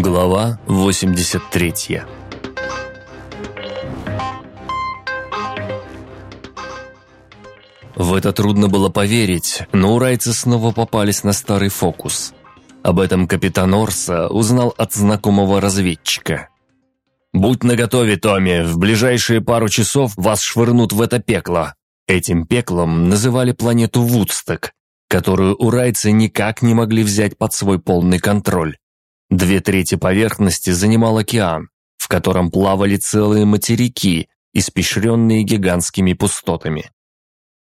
Глава 83 В это трудно было поверить, но урайцы снова попались на старый фокус. Об этом капитан Орса узнал от знакомого разведчика. «Будь наготове, Томми, в ближайшие пару часов вас швырнут в это пекло». Этим пеклом называли планету Вудсток, которую урайцы никак не могли взять под свой полный контроль. Две трети поверхности занимал океан, в котором плавали целые материки, испещренные гигантскими пустотами.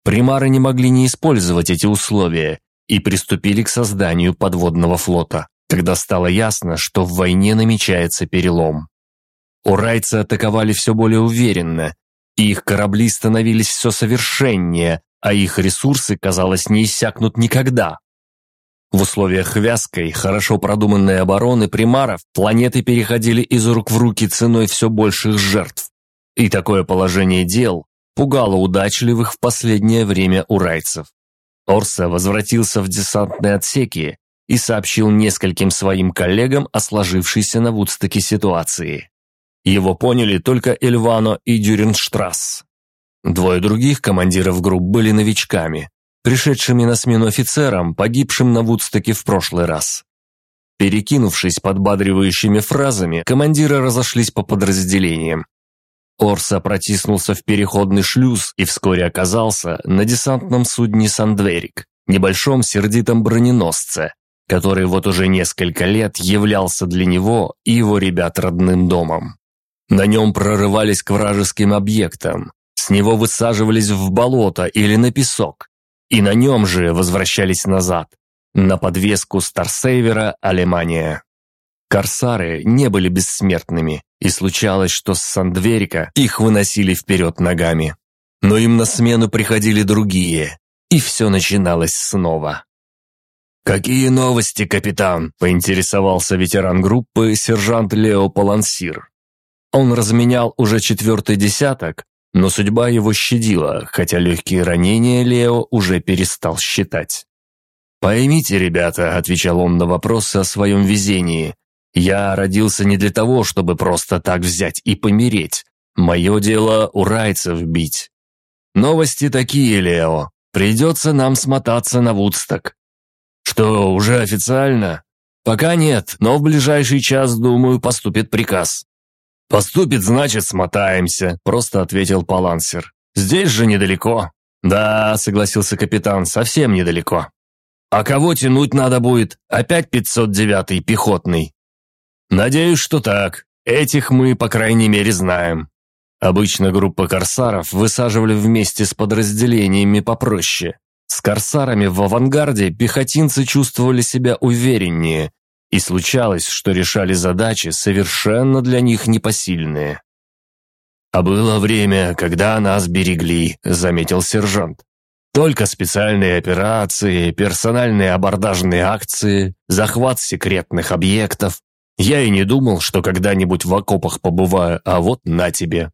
Примары не могли не использовать эти условия и приступили к созданию подводного флота, когда стало ясно, что в войне намечается перелом. Урайцы атаковали все более уверенно, и их корабли становились все совершеннее, а их ресурсы, казалось, не иссякнут никогда. В условиях вязкой, хорошо продуманной обороны примаров планеты переходили из рук в руки ценой все больших жертв. И такое положение дел пугало удачливых в последнее время урайцев. Орса возвратился в десантные отсеки и сообщил нескольким своим коллегам о сложившейся на Вудстоке ситуации. Его поняли только Эльвано и Дюренштрасс. Двое других командиров групп были новичками, пришедшими на смену офицерам, погибшим на Вудстоке в прошлый раз. Перекинувшись подбадривающими фразами, командиры разошлись по подразделениям. Орса протиснулся в переходный шлюз и вскоре оказался на десантном судне «Сандверик», небольшом сердитом броненосце, который вот уже несколько лет являлся для него и его ребят родным домом. На нем прорывались к вражеским объектам, с него высаживались в болото или на песок, и на нем же возвращались назад, на подвеску Старсейвера Алемания. Корсары не были бессмертными, и случалось, что с Сандверика их выносили вперед ногами. Но им на смену приходили другие, и все начиналось снова. «Какие новости, капитан?» – поинтересовался ветеран группы сержант Лео Палансир. Он разменял уже четвертый десяток, но судьба его щадила, хотя легкие ранения Лео уже перестал считать. «Поймите, ребята», – отвечал он на вопросы о своем везении, «я родился не для того, чтобы просто так взять и помереть. Мое дело урайцев бить. Новости такие, Лео. Придется нам смотаться на Вудсток». «Что, уже официально?» «Пока нет, но в ближайший час, думаю, поступит приказ». «Поступит, значит, смотаемся», – просто ответил Палансер. «Здесь же недалеко». «Да», – согласился капитан, – «совсем недалеко». «А кого тянуть надо будет? Опять 509-й пехотный?» «Надеюсь, что так. Этих мы, по крайней мере, знаем». Обычно группа корсаров высаживали вместе с подразделениями попроще. С корсарами в авангарде пехотинцы чувствовали себя увереннее и случалось, что решали задачи, совершенно для них непосильные. «А было время, когда нас берегли», — заметил сержант. «Только специальные операции, персональные абордажные акции, захват секретных объектов. Я и не думал, что когда-нибудь в окопах побываю, а вот на тебе».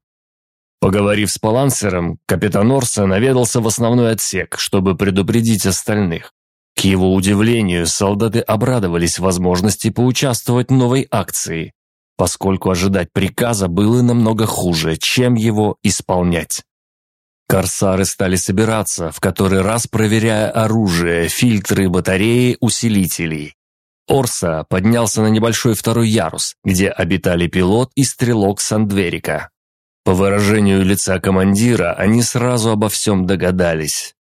Поговорив с Палансером, капитан Орса наведался в основной отсек, чтобы предупредить остальных. К его удивлению, солдаты обрадовались возможности поучаствовать в новой акции, поскольку ожидать приказа было намного хуже, чем его исполнять. Корсары стали собираться, в который раз проверяя оружие, фильтры, батареи, усилителей. Орса поднялся на небольшой второй ярус, где обитали пилот и стрелок Сандверика. По выражению лица командира они сразу обо всем догадались.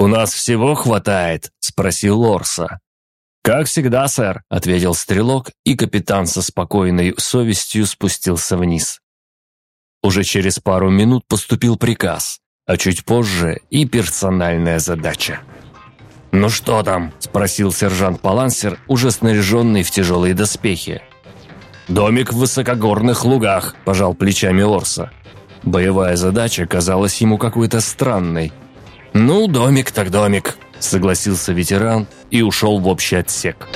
«У нас всего хватает?» – спросил Лорса. «Как всегда, сэр», – ответил стрелок, и капитан со спокойной совестью спустился вниз. Уже через пару минут поступил приказ, а чуть позже и персональная задача. «Ну что там?» – спросил сержант Палансер, уже снаряженный в тяжелые доспехи. «Домик в высокогорных лугах», – пожал плечами Лорса. Боевая задача казалась ему какой-то странной, «Ну, домик так домик», – согласился ветеран и ушел в общий отсек.